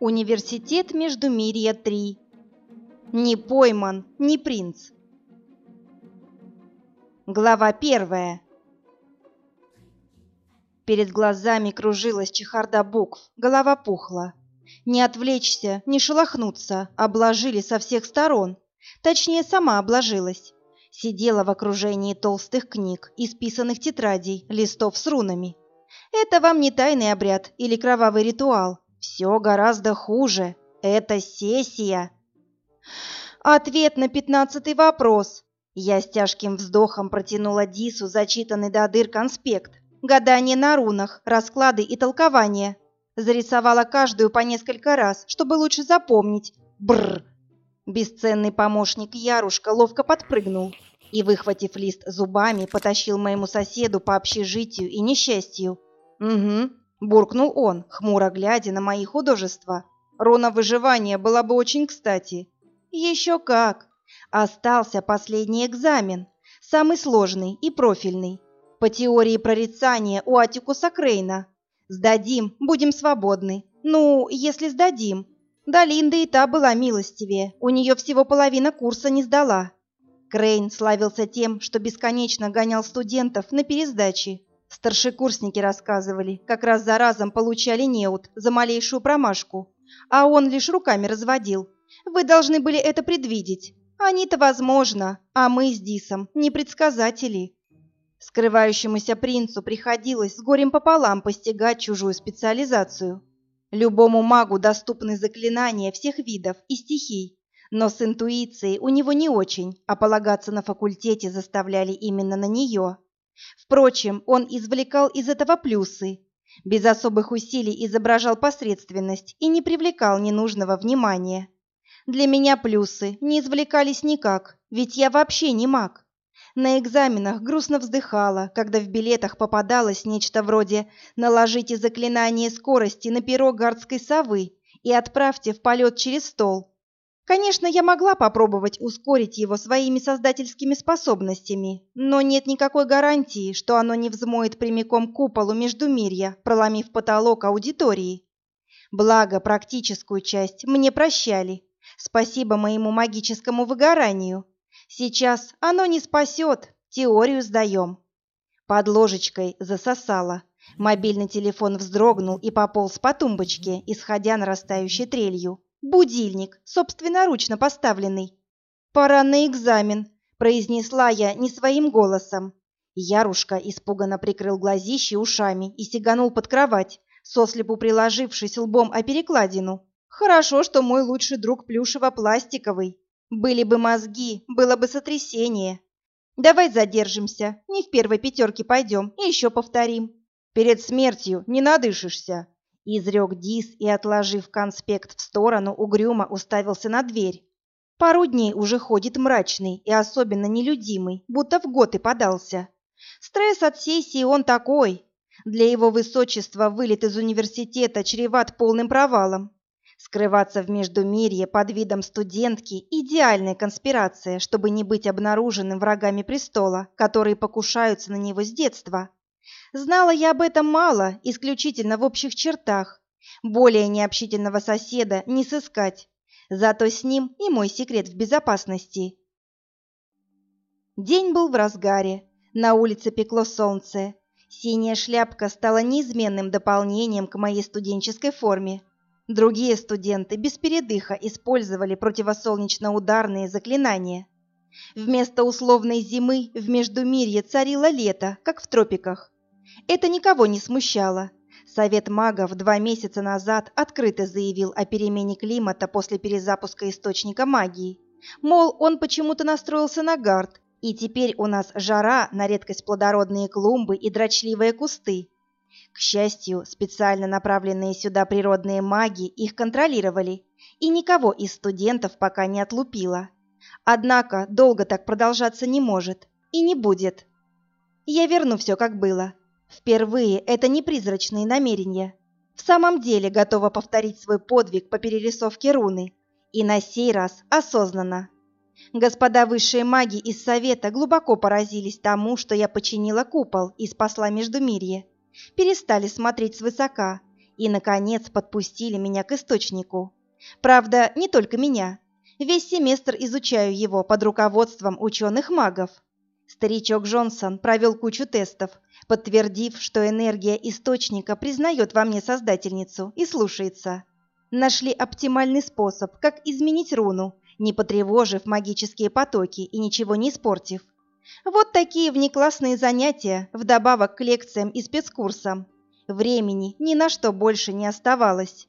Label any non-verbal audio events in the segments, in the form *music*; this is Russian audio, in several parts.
Университет Междумирья 3. Не пойман, не принц. Глава первая. Перед глазами кружилась чехарда букв, голова пухла. Не отвлечься, не шелохнуться, обложили со всех сторон. Точнее, сама обложилась. Сидела в окружении толстых книг, исписанных тетрадей, листов с рунами. Это вам не тайный обряд или кровавый ритуал. Все гораздо хуже. Это сессия. Ответ на пятнадцатый вопрос. Я с тяжким вздохом протянула Дису зачитанный до дыр конспект. Гадание на рунах, расклады и толкования. Зарисовала каждую по несколько раз, чтобы лучше запомнить. Бррр. Бесценный помощник Ярушка ловко подпрыгнул и, выхватив лист зубами, потащил моему соседу по общежитию и несчастью. «Угу», — буркнул он, хмуро глядя на мои художества. «Руна выживания была бы очень кстати». «Еще как!» Остался последний экзамен, самый сложный и профильный. По теории прорицания у Атикуса Крейна. Сдадим, будем свободны. Ну, если сдадим. Да Линда и та была милостивее, у нее всего половина курса не сдала. Крейн славился тем, что бесконечно гонял студентов на пересдачи. Старшекурсники рассказывали, как раз за разом получали неуд за малейшую промашку, а он лишь руками разводил. Вы должны были это предвидеть. Они-то возможно, а мы с Дисом не предсказатели. Скрывающемуся принцу приходилось с горем пополам постигать чужую специализацию. Любому магу доступны заклинания всех видов и стихий, но с интуицией у него не очень, а полагаться на факультете заставляли именно на нее. Впрочем, он извлекал из этого плюсы. Без особых усилий изображал посредственность и не привлекал ненужного внимания. Для меня плюсы не извлекались никак, ведь я вообще не маг. На экзаменах грустно вздыхала, когда в билетах попадалось нечто вроде «наложите заклинание скорости на перо гардской совы и отправьте в полет через стол». Конечно, я могла попробовать ускорить его своими создательскими способностями, но нет никакой гарантии, что оно не взмоет прямиком куполу Междумирья, проломив потолок аудитории. Благо, практическую часть мне прощали. Спасибо моему магическому выгоранию. Сейчас оно не спасет, теорию сдаем. Под ложечкой засосало. Мобильный телефон вздрогнул и пополз по тумбочке, исходя нарастающей трелью. Будильник, собственноручно поставленный. «Пора на экзамен», — произнесла я не своим голосом. Ярушка испуганно прикрыл глазищи ушами и сиганул под кровать, сослепу приложившись лбом о перекладину. Хорошо, что мой лучший друг плюшево-пластиковый. Были бы мозги, было бы сотрясение. Давай задержимся, не в первой пятерке пойдем и еще повторим. Перед смертью не надышишься, изрек Дис и, отложив конспект в сторону, угрюмо уставился на дверь. Пару дней уже ходит мрачный и особенно нелюдимый, будто в год и подался. Стресс от сессии он такой. Для его высочества вылет из университета чреват полным провалом. Скрываться в Междумирье под видом студентки – идеальная конспирация, чтобы не быть обнаруженным врагами престола, которые покушаются на него с детства. Знала я об этом мало, исключительно в общих чертах. Более необщительного соседа не сыскать. Зато с ним и мой секрет в безопасности. День был в разгаре. На улице пекло солнце. Синяя шляпка стала неизменным дополнением к моей студенческой форме. Другие студенты без передыха использовали противосолнечно-ударные заклинания. Вместо условной зимы в Междумирье царило лето, как в тропиках. Это никого не смущало. Совет магов два месяца назад открыто заявил о перемене климата после перезапуска источника магии. Мол, он почему-то настроился на гард, и теперь у нас жара на редкость плодородные клумбы и дрочливые кусты. К счастью, специально направленные сюда природные маги их контролировали, и никого из студентов пока не отлупило. Однако долго так продолжаться не может и не будет. Я верну все как было. Впервые это не призрачные намерения. В самом деле готова повторить свой подвиг по перерисовке руны. И на сей раз осознанно. Господа высшие маги из Совета глубоко поразились тому, что я починила купол и спасла Междумирье. Перестали смотреть свысока и, наконец, подпустили меня к источнику. Правда, не только меня. Весь семестр изучаю его под руководством ученых-магов. Старичок Джонсон провел кучу тестов, подтвердив, что энергия источника признает во мне создательницу и слушается. Нашли оптимальный способ, как изменить руну, не потревожив магические потоки и ничего не испортив. Вот такие внеклассные занятия, вдобавок к лекциям и спецкурсам. Времени ни на что больше не оставалось.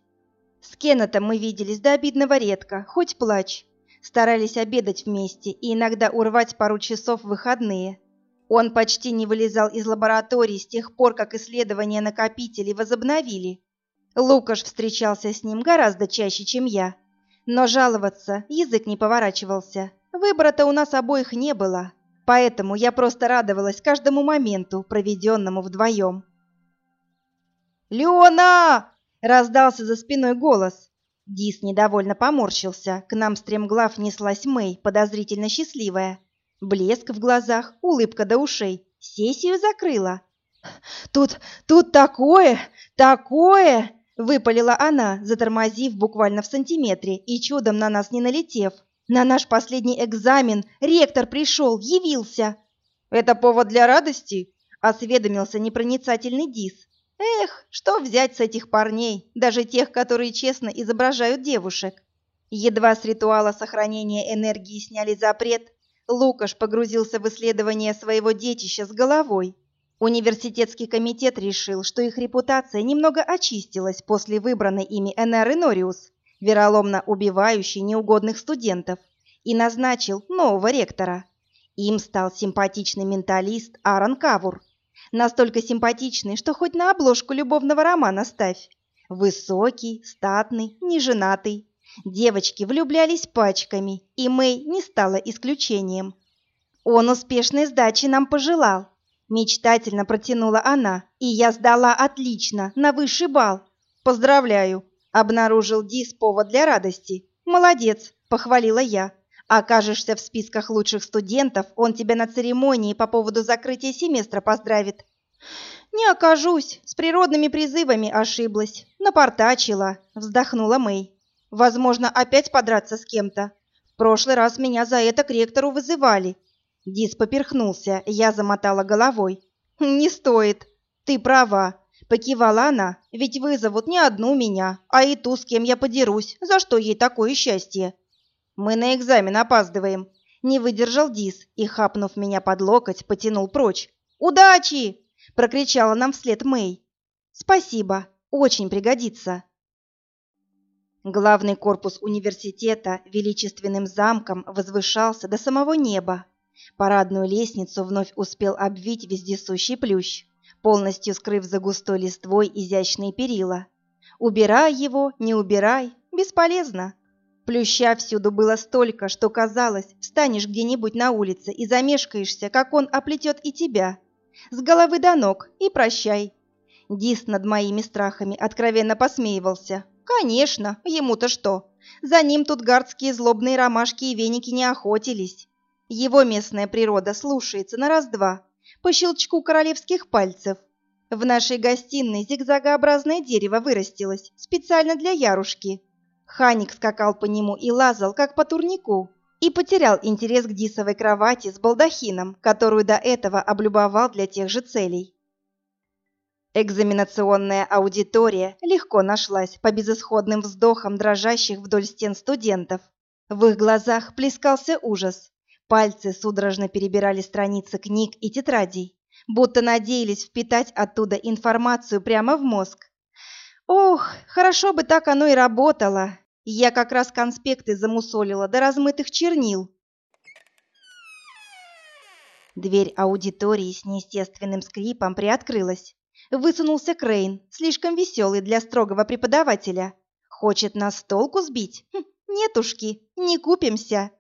С Кеннетом мы виделись до обидного редко, хоть плачь. Старались обедать вместе и иногда урвать пару часов в выходные. Он почти не вылезал из лаборатории с тех пор, как исследования накопителей возобновили. Лукаш встречался с ним гораздо чаще, чем я. Но жаловаться язык не поворачивался. Выбора-то у нас обоих не было. Поэтому я просто радовалась каждому моменту, проведенному вдвоем. «Леона!» — раздался за спиной голос. Дис недовольно поморщился. К нам стремглав неслась Мэй, подозрительно счастливая. Блеск в глазах, улыбка до ушей. Сессию закрыла. «Тут, тут такое, такое!» — выпалила она, затормозив буквально в сантиметре и чудом на нас не налетев. «На наш последний экзамен ректор пришел, явился!» «Это повод для радости?» — осведомился непроницательный Дис. Эх, что взять с этих парней, даже тех, которые честно изображают девушек? Едва с ритуала сохранения энергии сняли запрет, Лукаш погрузился в исследование своего детища с головой. Университетский комитет решил, что их репутация немного очистилась после выбранной ими Энеры Нориус, вероломно убивающей неугодных студентов, и назначил нового ректора. Им стал симпатичный менталист Аарон Кавур. Настолько симпатичный, что хоть на обложку любовного романа ставь. Высокий, статный, неженатый. Девочки влюблялись пачками, и Мэй не стала исключением. Он успешной сдачи нам пожелал. Мечтательно протянула она, и я сдала отлично, на высший балл. Поздравляю, обнаружил Дис повод для радости. Молодец, похвалила я. Окажешься в списках лучших студентов, он тебя на церемонии по поводу закрытия семестра поздравит. Не окажусь, с природными призывами ошиблась, напортачила, вздохнула Мэй. Возможно, опять подраться с кем-то. В прошлый раз меня за это к ректору вызывали. Дис поперхнулся, я замотала головой. Не стоит. Ты права, покивала она. Ведь вызовут не одну меня, а и ту, с кем я подерусь. За что ей такое счастье? Мы на экзамен опаздываем. Не выдержал Дис и, хапнув меня под локоть, потянул прочь. «Удачи!» – прокричала нам вслед Мэй. «Спасибо, очень пригодится». Главный корпус университета величественным замком возвышался до самого неба. Парадную лестницу вновь успел обвить вездесущий плющ, полностью скрыв за густой листвой изящные перила. Убирай его, не убирай, бесполезно. Плюща всюду было столько, что казалось, встанешь где-нибудь на улице и замешкаешься, как он оплетет и тебя. С головы до ног и прощай. Дис над моими страхами откровенно посмеивался. Конечно, ему-то что? За ним тут гардские злобные ромашки и веники не охотились. Его местная природа слушается на раз-два, по щелчку королевских пальцев. В нашей гостиной зигзагообразное дерево вырастилось, специально для Ярушки. Ханик скакал по нему и лазал, как по турнику, и потерял интерес к дисовой кровати с балдахином, которую до этого облюбовал для тех же целей. Экзаменационная аудитория легко нашлась по безысходным вздохам дрожащих вдоль стен студентов. В их глазах плескался ужас. Пальцы судорожно перебирали страницы книг и тетрадей, будто надеялись впитать оттуда информацию прямо в мозг. Ох, хорошо бы так оно и работало. Я как раз конспекты замусолила до размытых чернил. Дверь аудитории с неестественным скрипом приоткрылась. Высунулся Крейн, слишком веселый для строгого преподавателя. Хочет нас с толку сбить? Хм, нетушки, не купимся.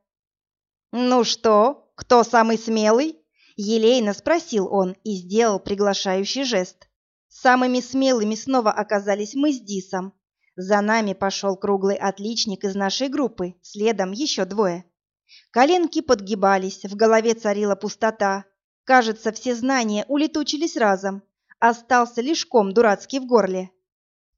«Ну что, кто самый смелый?» Елейно спросил он и сделал приглашающий жест. Самыми смелыми снова оказались мы с Дисом. За нами пошел круглый отличник из нашей группы, следом еще двое. Коленки подгибались, в голове царила пустота. Кажется, все знания улетучились разом. Остался лишь ком дурацкий в горле.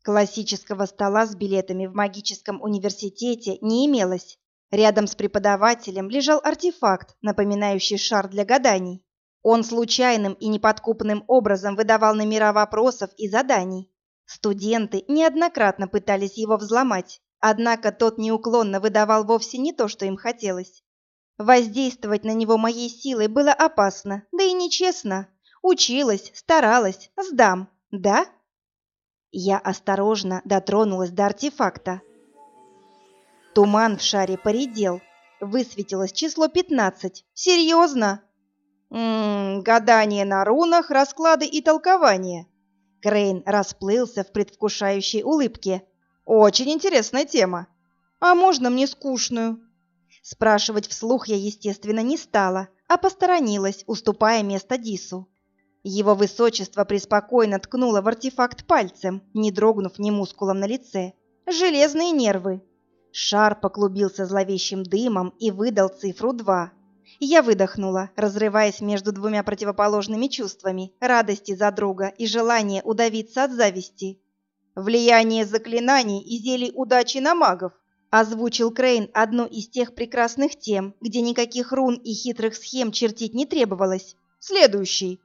Классического стола с билетами в магическом университете не имелось. Рядом с преподавателем лежал артефакт, напоминающий шар для гаданий. Он случайным и неподкупным образом выдавал номера вопросов и заданий. Студенты неоднократно пытались его взломать, однако тот неуклонно выдавал вовсе не то, что им хотелось. Воздействовать на него моей силой было опасно, да и нечестно. Училась, старалась, сдам, да? Я осторожно дотронулась до артефакта. Туман в шаре поредел. Высветилось число пятнадцать. Серьезно? М гадание на рунах, расклады и толкования. Крейн расплылся в предвкушающей улыбке. Очень интересная тема. А можно мне скучную? Спрашивать вслух я, естественно, не стала, а посторонилась, уступая место Дису. Его высочество преспокойно ткнуло в артефакт пальцем, не дрогнув ни мускулом на лице. Железные нервы. Шар поклубился зловещим дымом и выдал цифру два. Я выдохнула, разрываясь между двумя противоположными чувствами – радости за друга и желание удавиться от зависти. «Влияние заклинаний и зелий удачи на магов», – озвучил Крейн одну из тех прекрасных тем, где никаких рун и хитрых схем чертить не требовалось. «Следующий».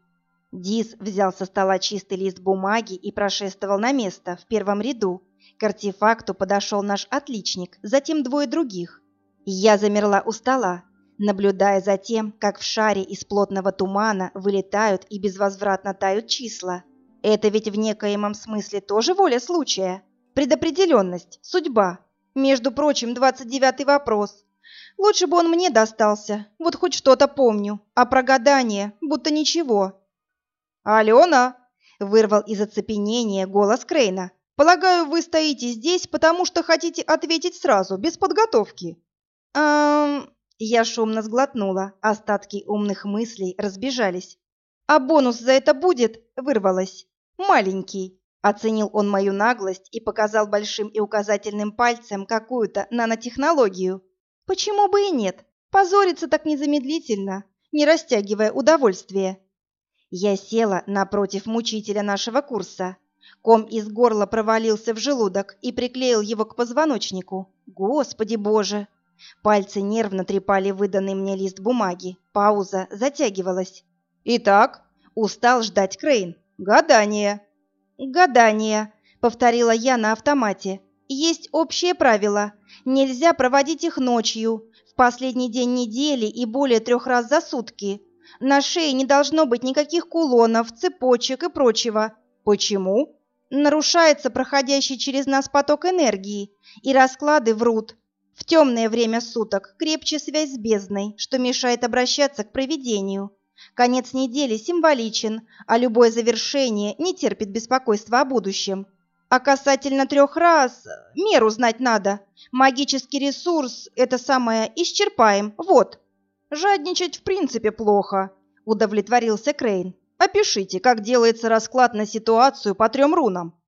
Дис взял со стола чистый лист бумаги и прошествовал на место в первом ряду. К артефакту подошел наш отличник, затем двое других. Я замерла у стола, наблюдая за тем, как в шаре из плотного тумана вылетают и безвозвратно тают числа. Это ведь в некоемом смысле тоже воля случая. Предопределенность, судьба. Между прочим, двадцать девятый вопрос. Лучше бы он мне достался, вот хоть что-то помню, а про гадание будто ничего. «Алена!» — вырвал из оцепенения голос Крейна. «Полагаю, вы стоите здесь, потому что хотите ответить сразу, без подготовки». «Эм...» Я шумно сглотнула, остатки умных мыслей разбежались. «А бонус за это будет?» — вырвалось. «Маленький». Оценил он мою наглость и показал большим и указательным пальцем какую-то нанотехнологию. Почему бы и нет? Позориться так незамедлительно, не растягивая удовольствие. Я села напротив мучителя нашего курса. Ком из горла провалился в желудок и приклеил его к позвоночнику. Господи боже! Пальцы нервно трепали выданный мне лист бумаги. Пауза затягивалась. «Итак?» — устал ждать Крейн. «Гадание». «Гадание», — повторила я на автомате. «Есть общее правило. Нельзя проводить их ночью, в последний день недели и более трех раз за сутки. На шее не должно быть никаких кулонов, цепочек и прочего. Почему? Нарушается проходящий через нас поток энергии, и расклады врут. В темное время суток крепче связь с бездной, что мешает обращаться к провидению. Конец недели символичен, а любое завершение не терпит беспокойства о будущем. А касательно трех раз, меру знать надо. Магический ресурс, это самое, исчерпаем, вот. Жадничать в принципе плохо, удовлетворился Крейн. Опишите, как делается расклад на ситуацию по трем рунам.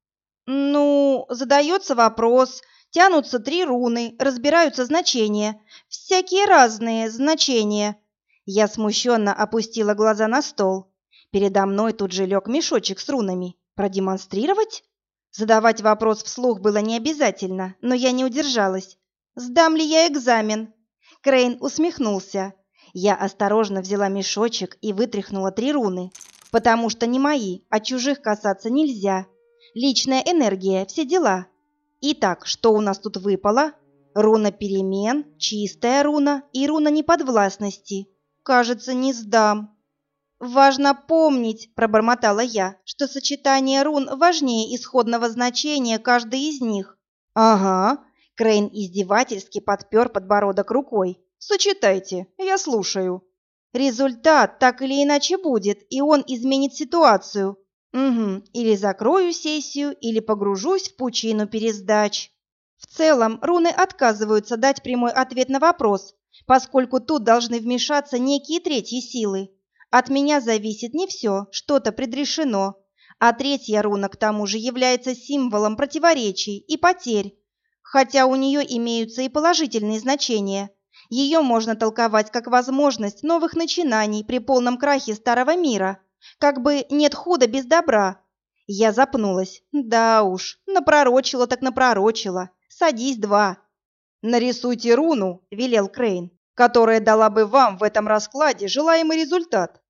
Ну, задается вопрос, Тянутся три руны, разбираются значения. Всякие разные значения. Я смущенно опустила глаза на стол. Передо мной тут же лег мешочек с рунами. Продемонстрировать? Задавать вопрос вслух было не обязательно, но я не удержалась. «Сдам ли я экзамен?» Крейн усмехнулся. Я осторожно взяла мешочек и вытряхнула три руны. «Потому что не мои, а чужих касаться нельзя. Личная энергия, все дела. Итак, что у нас тут выпало? Руна перемен, чистая руна и руна неподвластности. Кажется, не сдам. Важно помнить, пробормотала я, что сочетание рун важнее исходного значения каждой из них. Ага, Крейн издевательски подпер подбородок рукой. Сочетайте, я слушаю. Результат так или иначе будет, и он изменит ситуацию. Угу, или закрою сессию, или погружусь в пучину пересдач. В целом, руны отказываются дать прямой ответ на вопрос, поскольку тут должны вмешаться некие третьи силы. От меня зависит не все, что-то предрешено. А третья руна, к тому же, является символом противоречий и потерь, хотя у нее имеются и положительные значения. Ее можно толковать как возможность новых начинаний при полном крахе старого мира – как бы нет худа без добра. Я запнулась. Да уж, напророчила так напророчила. Садись, два. Нарисуйте руну, велел Крейн, которая дала бы вам в этом раскладе желаемый результат.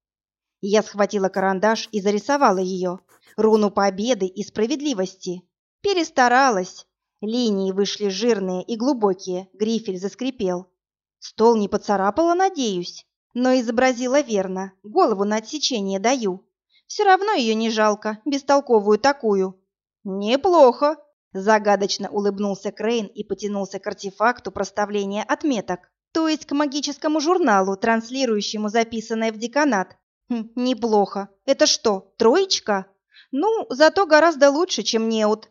Я схватила карандаш и зарисовала ее. Руну победы и справедливости. Перестаралась. Линии вышли жирные и глубокие, грифель заскрипел. Стол не поцарапала, надеюсь, но изобразила верно, голову на отсечение даю. Все равно ее не жалко, бестолковую такую. Неплохо, загадочно улыбнулся Крейн и потянулся к артефакту проставления отметок, то есть к магическому журналу, транслирующему записанное в деканат. Хм, неплохо. Это что, троечка? Ну, зато гораздо лучше, чем неуд.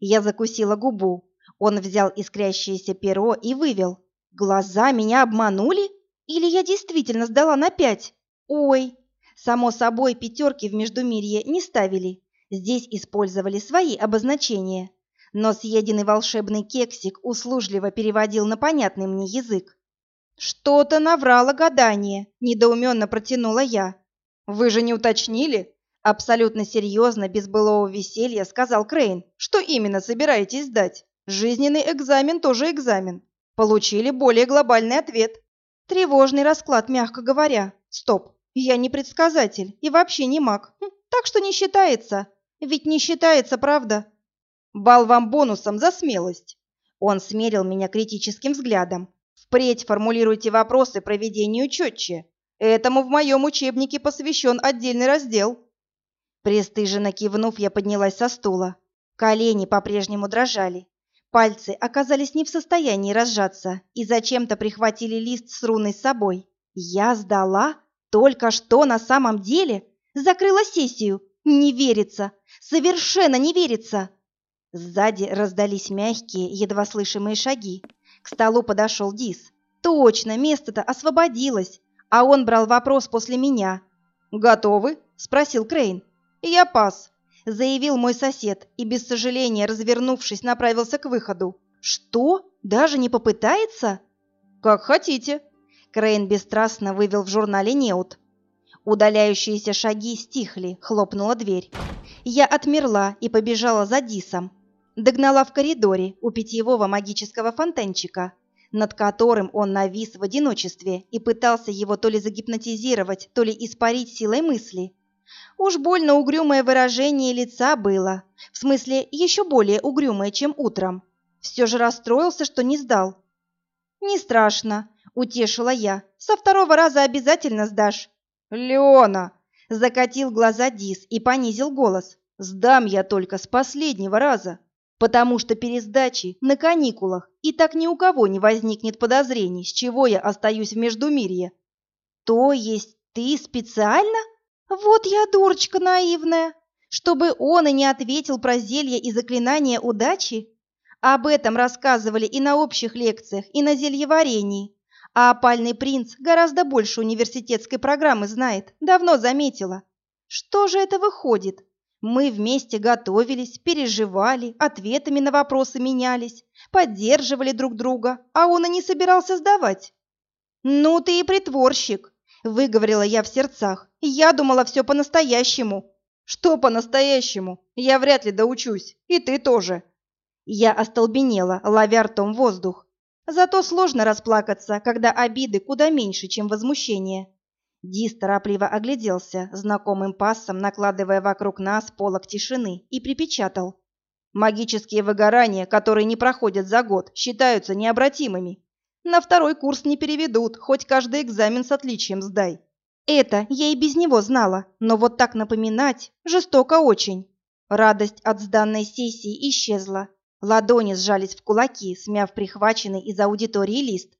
Я закусила губу. Он взял искрящееся перо и вывел. Глаза меня обманули? Или я действительно сдала на пять? Ой, Само собой, пятерки в Междумирье не ставили. Здесь использовали свои обозначения. Но съеденный волшебный кексик услужливо переводил на понятный мне язык. «Что-то наврало гадание», — недоуменно протянула я. «Вы же не уточнили?» Абсолютно серьезно, без былого веселья, сказал Крейн. «Что именно собираетесь сдать? Жизненный экзамен тоже экзамен. Получили более глобальный ответ». Тревожный расклад, мягко говоря. Стоп, я не предсказатель и вообще не маг, хм, так что не считается. Ведь не считается, правда? Бал вам бонусом за смелость. Он смерил меня критическим взглядом. Впредь формулируйте вопросы проведению четче. Этому в моем учебнике посвящен отдельный раздел. Престыженно кивнув, я поднялась со стула. Колени по-прежнему дрожали. Пальцы оказались не в состоянии разжаться и зачем-то прихватили лист с руной с собой. Я сдала? Только что на самом деле закрыла сессию. Не верится, совершенно не верится. Сзади раздались мягкие, едва слышимые шаги. К столу подошел Дис. Точно, место-то освободилось, а он брал вопрос после меня. «Готовы?» – спросил Крейн. «Я пас», – заявил мой сосед и без сожаления, развернувшись, направился к выходу. «Что? Даже не попытается?» «Как хотите», Крейн бесстрастно вывел в журнале неуд. Удаляющиеся шаги стихли, хлопнула дверь. Я отмерла и побежала за Дисом. Догнала в коридоре у питьевого магического фонтанчика, над которым он навис в одиночестве и пытался его то ли загипнотизировать, то ли испарить силой мысли. Уж больно угрюмое выражение лица было, в смысле еще более угрюмое, чем утром. Все же расстроился, что не сдал. «Не страшно», — утешила я. «Со второго раза обязательно сдашь». «Леона!» — закатил глаза Дис и понизил голос. «Сдам я только с последнего раза, потому что пересдачи на каникулах, и так ни у кого не возникнет подозрений, с чего я остаюсь в Междумирье». «То есть ты специально? Вот я дурочка наивная, чтобы он и не ответил про зелье и заклинание удачи?» Об этом рассказывали и на общих лекциях, и на зельеварении. А опальный принц гораздо больше университетской программы знает, давно заметила. Что же это выходит? Мы вместе готовились, переживали, ответами на вопросы менялись, поддерживали друг друга, а он и не собирался сдавать. «Ну ты и притворщик», — выговорила я в сердцах. «Я думала все по-настоящему». «Что по-настоящему? Я вряд ли доучусь, и ты тоже». Я остолбенела, ловя ртом воздух. Зато сложно расплакаться, когда обиды куда меньше, чем возмущение. Дис торопливо огляделся, знакомым пассом накладывая вокруг нас полок тишины, и припечатал. «Магические выгорания, которые не проходят за год, считаются необратимыми. На второй курс не переведут, хоть каждый экзамен с отличием сдай». Это я и без него знала, но вот так напоминать жестоко очень. Радость от сданной сессии исчезла, Ладони сжались в кулаки, смяв прихваченный из аудитории лист.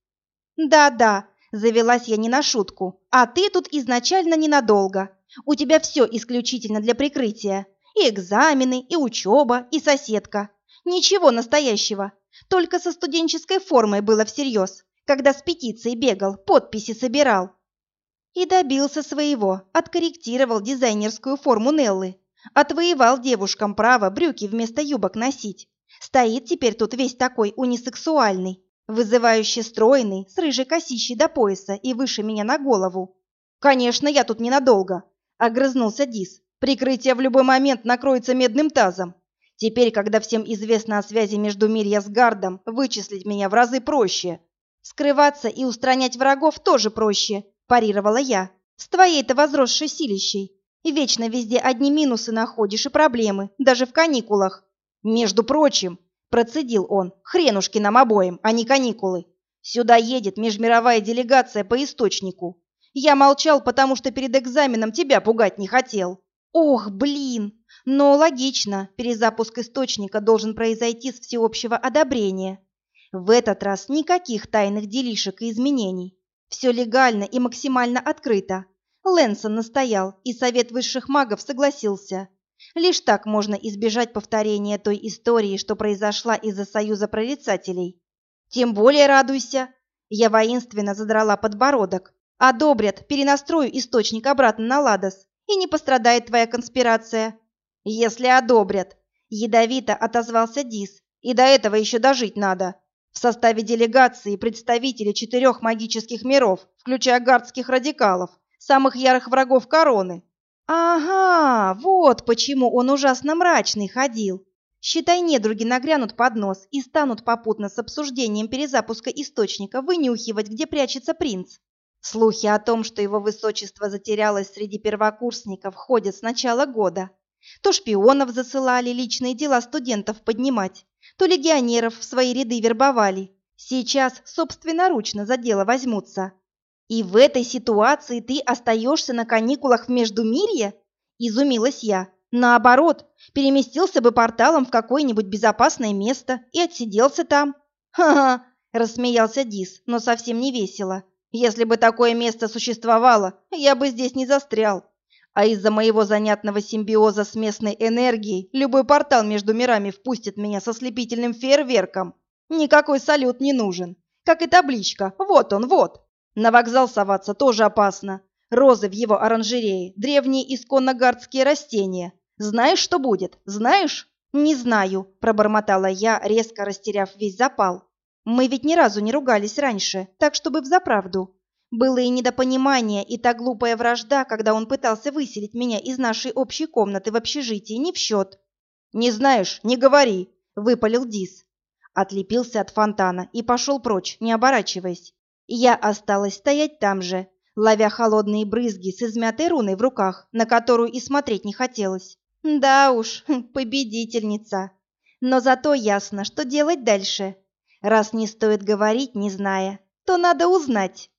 «Да-да», — завелась я не на шутку, «а ты тут изначально ненадолго. У тебя все исключительно для прикрытия. И экзамены, и учеба, и соседка. Ничего настоящего. Только со студенческой формой было всерьез, когда с петицией бегал, подписи собирал». И добился своего, откорректировал дизайнерскую форму Неллы. Отвоевал девушкам право брюки вместо юбок носить. Стоит теперь тут весь такой унисексуальный, вызывающий стройный, с рыжей косищей до пояса и выше меня на голову. Конечно, я тут ненадолго, огрызнулся Дис. Прикрытие в любой момент накроется медным тазом. Теперь, когда всем известно о связи между Мирья с Гардом, вычислить меня в разы проще. Скрываться и устранять врагов тоже проще, парировала я. С твоей-то возросшей силищей. И вечно везде одни минусы находишь и проблемы, даже в каникулах. Между прочим, процедил он, хренушки нам обоим, а не каникулы. Сюда едет межмировая делегация по источнику. Я молчал, потому что перед экзаменом тебя пугать не хотел. Ох, блин! Но логично, перезапуск источника должен произойти с всеобщего одобрения. В этот раз никаких тайных делишек и изменений. Все легально и максимально открыто. Лэнсон настоял, и Совет высших магов согласился. Лишь так можно избежать повторения той истории, что произошла из-за союза прорицателей. Тем более радуйся. Я воинственно задрала подбородок. Одобрят, перенастрою источник обратно на Ладос, и не пострадает твоя конспирация. Если одобрят. Ядовито отозвался Дис. И до этого еще дожить надо. В составе делегации представители четырех магических миров, включая гардских радикалов, самых ярых врагов короны. Ага, вот почему он ужасно мрачный ходил. Считай, недруги нагрянут под нос и станут попутно с обсуждением перезапуска источника вынюхивать, где прячется принц. Слухи о том, что его высочество затерялось среди первокурсников, ходят с начала года. То шпионов засылали личные дела студентов поднимать, то легионеров в свои ряды вербовали. Сейчас собственноручно за дело возьмутся. И в этой ситуации ты остаешься на каникулах в Междумирье? Изумилась я. Наоборот, переместился бы порталом в какое-нибудь безопасное место и отсиделся там. Ха-ха, рассмеялся Дис, но совсем не весело. Если бы такое место существовало, я бы здесь не застрял. А из-за моего занятного симбиоза с местной энергией любой портал между мирами впустит меня со слепительным фейерверком. Никакой салют не нужен. Как и табличка. Вот он, вот. На вокзал соваться тоже опасно. Розы в его оранжерее, древние исконно гардские растения. Знаешь, что будет? Знаешь? Не знаю, пробормотала я, резко растеряв весь запал. Мы ведь ни разу не ругались раньше, так чтобы взаправду. Было и недопонимание, и та глупая вражда, когда он пытался выселить меня из нашей общей комнаты в общежитии, не в счет. «Не знаешь, не говори», — выпалил Дис. Отлепился от фонтана и пошел прочь, не оборачиваясь. Я осталась стоять там же, ловя холодные брызги с измятой руной в руках, на которую и смотреть не хотелось. Да уж, *laughs* победительница. Но зато ясно, что делать дальше. Раз не стоит говорить, не зная, то надо узнать.